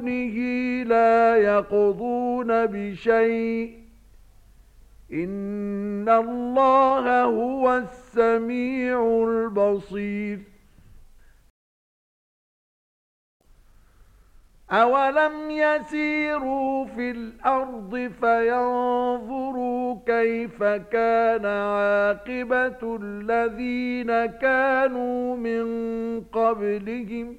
دونه لا يقضون بشيء. إن الله هو السميع البصير. أَوَلَمْ يَسِيرُوا فِي الْأَرْضِ فَيَنْظُرُوا كَيْفَ كَانَ عَاقِبَةُ الَّذِينَ كَانُوا مِنْ قَبْلِهِمْ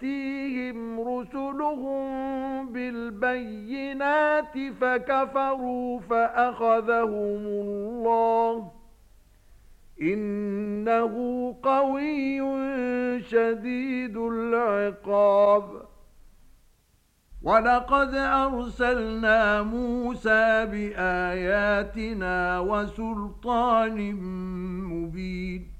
تأتيهم رسلهم بالبينات فكفروا فأخذهم الله إنه قوي شديد العقاب وَلَقَدْ أَرْسَلْنَا مُوسَى بِآيَاتِنَا وَسُلْطَانٍ مُبِينٍ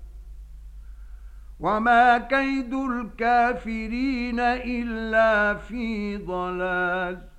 وما كيد الكافرين إلا في ضلال